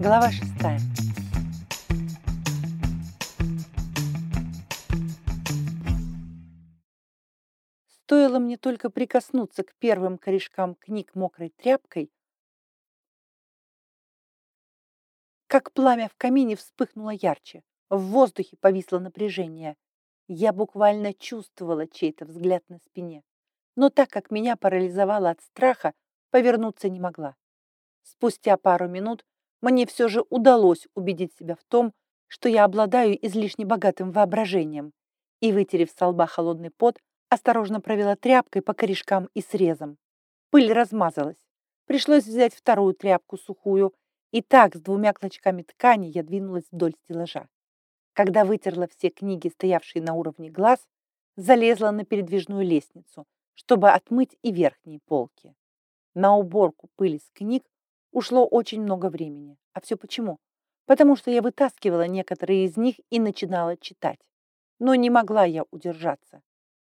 Глава шестая. Стоило мне только прикоснуться к первым корешкам книг мокрой тряпкой, как пламя в камине вспыхнуло ярче. В воздухе повисло напряжение. Я буквально чувствовала чей-то взгляд на спине. Но так как меня парализовало от страха, повернуться не могла. Спустя пару минут мне все же удалось убедить себя в том, что я обладаю излишне богатым воображением, и, вытерев с лба холодный пот, осторожно провела тряпкой по корешкам и срезам. Пыль размазалась. Пришлось взять вторую тряпку сухую, и так с двумя клочками ткани я двинулась вдоль стеллажа. Когда вытерла все книги, стоявшие на уровне глаз, залезла на передвижную лестницу, чтобы отмыть и верхние полки. На уборку пыли с книг Ушло очень много времени. А все почему? Потому что я вытаскивала некоторые из них и начинала читать. Но не могла я удержаться.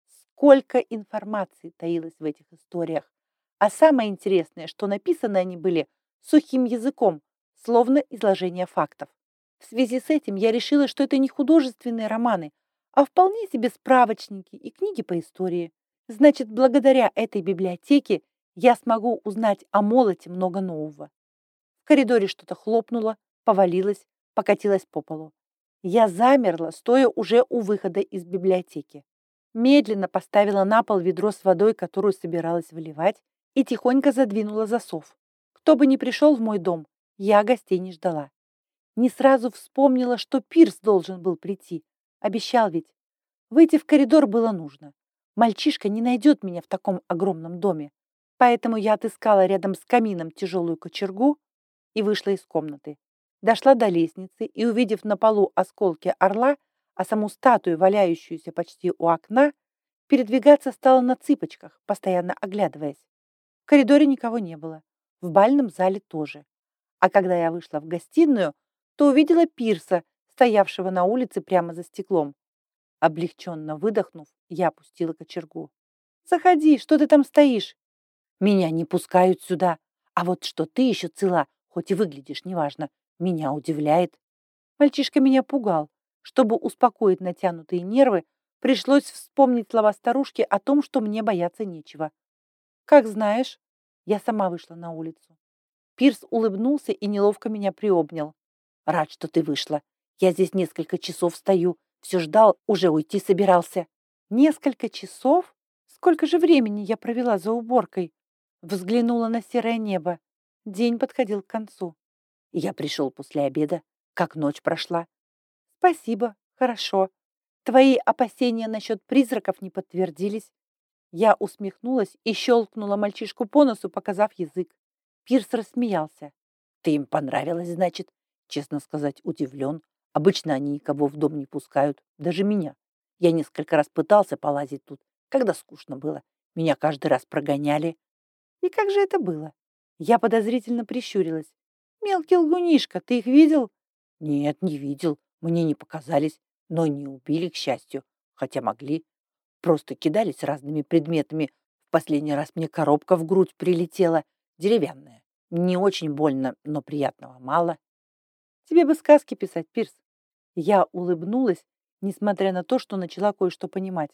Сколько информации таилось в этих историях. А самое интересное, что написаны они были сухим языком, словно изложение фактов. В связи с этим я решила, что это не художественные романы, а вполне себе справочники и книги по истории. Значит, благодаря этой библиотеке я смогу узнать о молоте много нового. В коридоре что-то хлопнуло, повалилось, покатилось по полу. Я замерла, стоя уже у выхода из библиотеки. Медленно поставила на пол ведро с водой, которую собиралась выливать, и тихонько задвинула засов. Кто бы ни пришел в мой дом, я гостей не ждала. Не сразу вспомнила, что Пирс должен был прийти. Обещал ведь. Выйти в коридор было нужно. Мальчишка не найдет меня в таком огромном доме. Поэтому я отыскала рядом с камином тяжелую кочергу и вышла из комнаты. Дошла до лестницы и, увидев на полу осколки орла, а саму статую, валяющуюся почти у окна, передвигаться стала на цыпочках, постоянно оглядываясь. В коридоре никого не было, в бальном зале тоже. А когда я вышла в гостиную, то увидела Пирса, стоявшего на улице прямо за стеклом. Облегченно выдохнув, я опустила кочергу. «Заходи, что ты там стоишь?» Меня не пускают сюда. А вот что ты еще цела, хоть и выглядишь неважно, меня удивляет. Мальчишка меня пугал. Чтобы успокоить натянутые нервы, пришлось вспомнить слова старушки о том, что мне бояться нечего. Как знаешь, я сама вышла на улицу. Пирс улыбнулся и неловко меня приобнял. Рад, что ты вышла. Я здесь несколько часов стою. Все ждал, уже уйти собирался. Несколько часов? Сколько же времени я провела за уборкой? Взглянула на серое небо. День подходил к концу. Я пришел после обеда. Как ночь прошла? Спасибо, хорошо. Твои опасения насчет призраков не подтвердились. Я усмехнулась и щелкнула мальчишку по носу, показав язык. Пирс рассмеялся. Ты им понравилась, значит? Честно сказать, удивлен. Обычно они никого в дом не пускают, даже меня. Я несколько раз пытался полазить тут, когда скучно было. Меня каждый раз прогоняли. И как же это было? Я подозрительно прищурилась. Мелкий лгунишка, ты их видел? Нет, не видел. Мне не показались, но не убили, к счастью, хотя могли. Просто кидались разными предметами. В последний раз мне коробка в грудь прилетела, деревянная. Не очень больно, но приятного мало. Тебе бы сказки писать, Пирс. Я улыбнулась, несмотря на то, что начала кое-что понимать.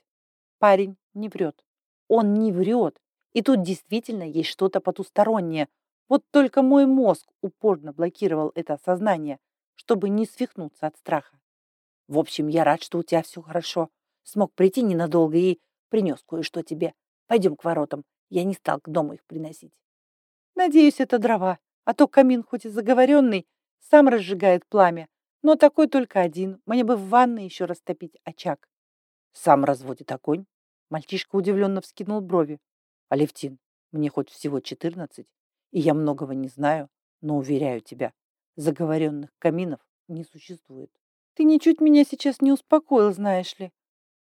Парень не врет. Он не врет. И тут действительно есть что-то потустороннее. Вот только мой мозг упорно блокировал это осознание, чтобы не свихнуться от страха. В общем, я рад, что у тебя все хорошо. Смог прийти ненадолго и принес кое-что тебе. Пойдем к воротам. Я не стал к дому их приносить. Надеюсь, это дрова, а то камин хоть и заговоренный, сам разжигает пламя, но такой только один. Мне бы в ванной еще растопить очаг. Сам разводит огонь. Мальчишка удивленно вскинул брови. Алевтин, мне хоть всего четырнадцать, и я многого не знаю, но, уверяю тебя, заговоренных каминов не существует. Ты ничуть меня сейчас не успокоил, знаешь ли,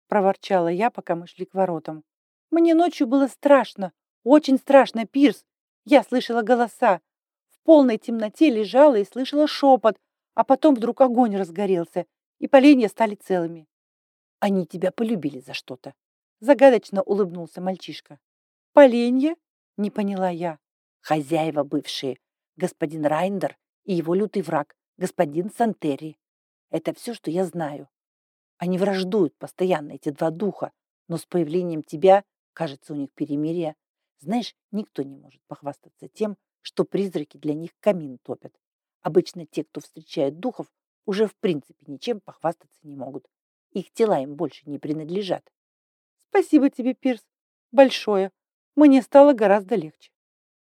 проворчала я, пока мы шли к воротам. Мне ночью было страшно, очень страшно, Пирс. Я слышала голоса. В полной темноте лежала и слышала шепот, а потом вдруг огонь разгорелся, и поленья стали целыми. Они тебя полюбили за что-то. Загадочно улыбнулся мальчишка. «Поленье?» — не поняла я. «Хозяева бывшие. Господин Райндер и его лютый враг, господин Сантери. Это все, что я знаю. Они враждуют постоянно, эти два духа, но с появлением тебя, кажется, у них перемирие. Знаешь, никто не может похвастаться тем, что призраки для них камин топят. Обычно те, кто встречает духов, уже в принципе ничем похвастаться не могут. Их тела им больше не принадлежат. Спасибо тебе, Пирс, большое. Мне стало гораздо легче.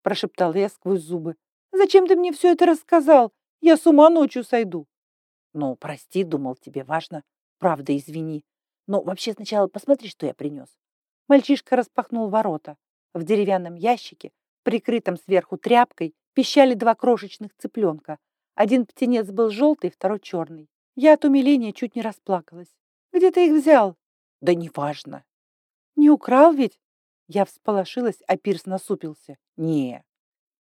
Прошептала я сквозь зубы. Зачем ты мне все это рассказал? Я с ума ночью сойду. Ну, прости, думал, тебе важно. Правда, извини. Но вообще сначала посмотри, что я принес. Мальчишка распахнул ворота. В деревянном ящике, прикрытом сверху тряпкой, пищали два крошечных цыпленка. Один птенец был желтый, второй черный. Я от умиления чуть не расплакалась. Где ты их взял? Да неважно. Не украл ведь? Я всполошилась, а Пирс насупился. Не.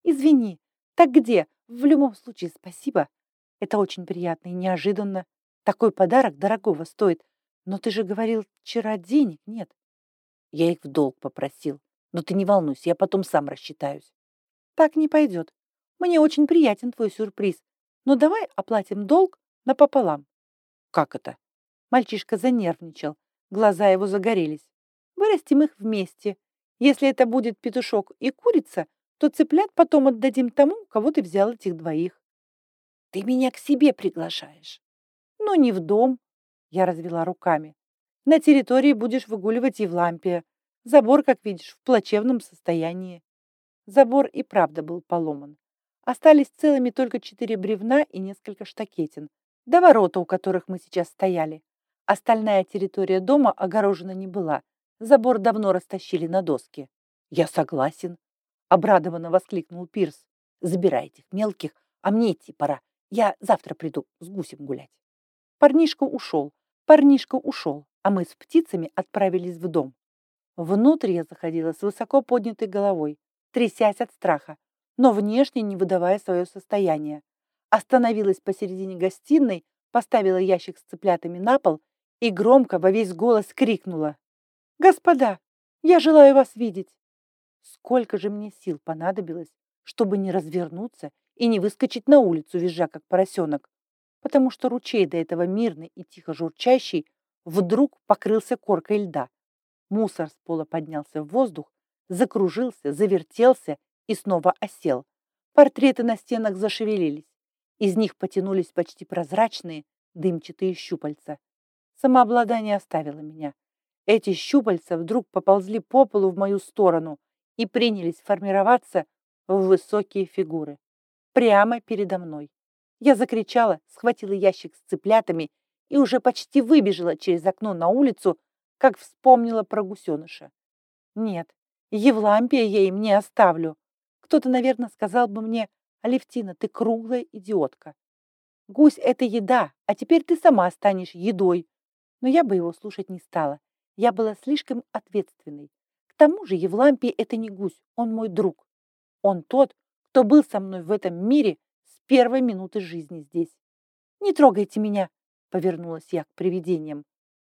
Извини. Так где? В любом случае, спасибо. Это очень приятно и неожиданно. Такой подарок дорогого стоит. Но ты же говорил, вчера денег нет. Я их в долг попросил. Но ты не волнуйся, я потом сам рассчитаюсь. Так не пойдет. Мне очень приятен твой сюрприз. Но давай оплатим долг напополам. Как это? Мальчишка занервничал. Глаза его загорелись. Вырастим их вместе. Если это будет петушок и курица, то цыплят потом отдадим тому, кого ты взял этих двоих. Ты меня к себе приглашаешь. Ну, не в дом. Я развела руками. На территории будешь выгуливать Евлампия. Забор, как видишь, в плачевном состоянии. Забор и правда был поломан. Остались целыми только четыре бревна и несколько штакетин, до ворота, у которых мы сейчас стояли. Остальная территория дома огорожена не была. Забор давно растащили на доски. «Я согласен», — обрадованно воскликнул Пирс. «Забирай этих мелких, а мне идти пора. Я завтра приду с гусем гулять». Парнишка ушел, парнишка ушел, а мы с птицами отправились в дом. Внутрь я заходила с высоко поднятой головой, трясясь от страха, но внешне не выдавая свое состояние. Остановилась посередине гостиной, поставила ящик с цыплятами на пол и громко во весь голос крикнула. «Господа, я желаю вас видеть!» Сколько же мне сил понадобилось, чтобы не развернуться и не выскочить на улицу, визжа как поросенок, потому что ручей до этого мирный и тихо журчащий вдруг покрылся коркой льда. Мусор с пола поднялся в воздух, закружился, завертелся и снова осел. Портреты на стенах зашевелились. Из них потянулись почти прозрачные дымчатые щупальца. Самообладание оставило меня. Эти щупальца вдруг поползли по полу в мою сторону и принялись формироваться в высокие фигуры. Прямо передо мной. Я закричала, схватила ящик с цыплятами и уже почти выбежала через окно на улицу, как вспомнила про гусеныша. Нет, Евлампия я им не оставлю. Кто-то, наверное, сказал бы мне, Алевтина, ты круглая идиотка. Гусь — это еда, а теперь ты сама станешь едой. Но я бы его слушать не стала. Я была слишком ответственной. К тому же Евлампий — это не гусь, он мой друг. Он тот, кто был со мной в этом мире с первой минуты жизни здесь. «Не трогайте меня!» — повернулась я к привидениям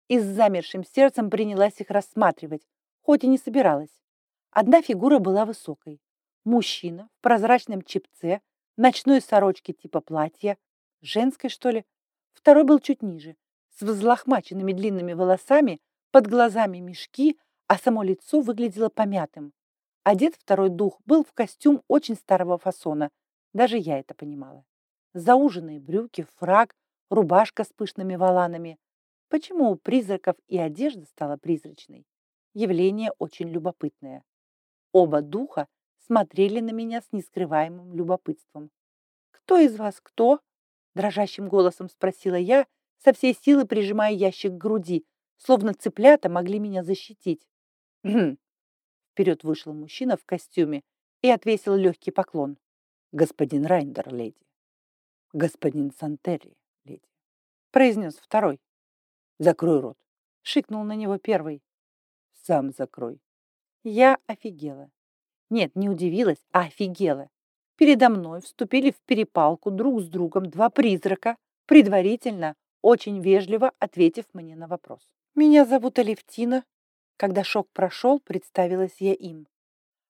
и с замершим сердцем принялась их рассматривать, хоть и не собиралась. Одна фигура была высокой. Мужчина в прозрачном чепце, ночной сорочке типа платья, женской, что ли. Второй был чуть ниже, с взлохмаченными длинными волосами, под глазами мешки, а само лицо выглядело помятым. Одет второй дух был в костюм очень старого фасона. Даже я это понимала. Зауженные брюки, фраг, рубашка с пышными воланами. Почему у призраков и одежда стала призрачной? Явление очень любопытное. Оба духа смотрели на меня с нескрываемым любопытством. «Кто из вас кто?» – дрожащим голосом спросила я, со всей силы прижимая ящик к груди, словно цыплята могли меня защитить. «Хм!» Вперед вышел мужчина в костюме и отвесил легкий поклон. «Господин Райндер, леди. Господин Сантери, леди», – произнес второй. Закрой рот. Шикнул на него первый. Сам закрой. Я офигела. Нет, не удивилась, а офигела. Передо мной вступили в перепалку друг с другом два призрака, предварительно, очень вежливо ответив мне на вопрос. «Меня зовут Алевтина». Когда шок прошел, представилась я им.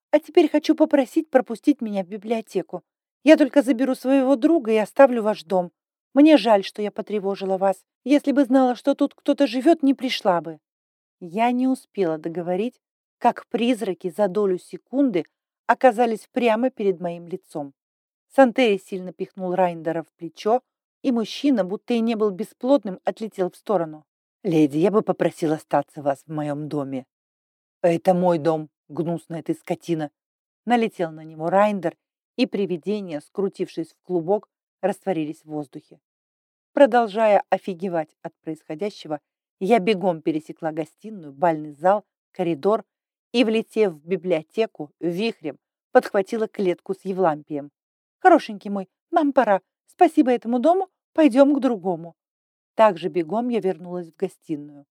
«А теперь хочу попросить пропустить меня в библиотеку. Я только заберу своего друга и оставлю ваш дом. Мне жаль, что я потревожила вас. Если бы знала, что тут кто-то живет, не пришла бы». Я не успела договорить, как призраки за долю секунды оказались прямо перед моим лицом. Сантери сильно пихнул Райндера в плечо, и мужчина, будто и не был бесплотным, отлетел в сторону. «Леди, я бы попросил остаться вас в моем доме». «Это мой дом, гнусная ты скотина!» Налетел на него Райндер, и привидения, скрутившись в клубок, растворились в воздухе. Продолжая офигевать от происходящего, я бегом пересекла гостиную, бальный зал, коридор и, влетев в библиотеку, вихрем подхватила клетку с Евлампием. «Хорошенький мой, нам пора. Спасибо этому дому, пойдем к другому». Также бегом я вернулась в гостиную.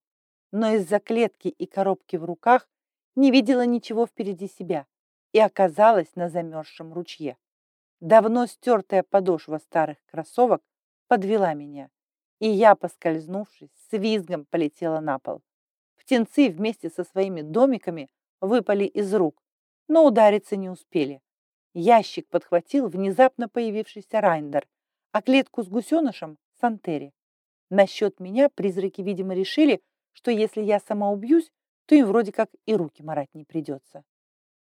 Но из-за клетки и коробки в руках не видела ничего впереди себя и оказалась на замерзшем ручье. Давно стертая подошва старых кроссовок подвела меня, и я, поскользнувшись, с визгом полетела на пол. Птенцы вместе со своими домиками выпали из рук, но удариться не успели. Ящик подхватил внезапно появившийся Райндер, а клетку с гусенышем — Сантери. Насчет меня призраки, видимо, решили, что если я сама убьюсь, то им вроде как и руки марать не придется.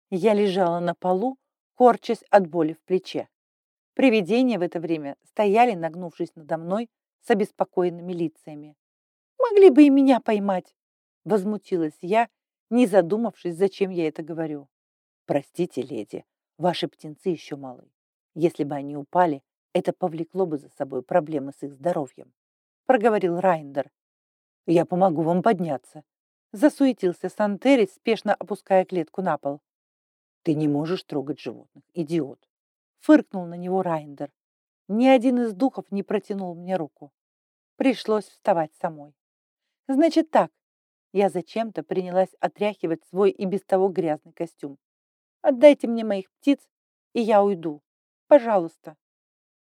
Я лежала на полу, корчась от боли в плече. Привидения в это время стояли, нагнувшись надо мной с обеспокоенными лицами. «Могли бы и меня поймать!» Возмутилась я, не задумавшись, зачем я это говорю. «Простите, леди, ваши птенцы еще малы. Если бы они упали, это повлекло бы за собой проблемы с их здоровьем», проговорил Райндер. «Я помогу вам подняться», засуетился Сантери, спешно опуская клетку на пол. «Ты не можешь трогать животных, идиот!» Фыркнул на него Райндер. Ни один из духов не протянул мне руку. Пришлось вставать самой. «Значит так». Я зачем-то принялась отряхивать свой и без того грязный костюм. «Отдайте мне моих птиц, и я уйду. Пожалуйста».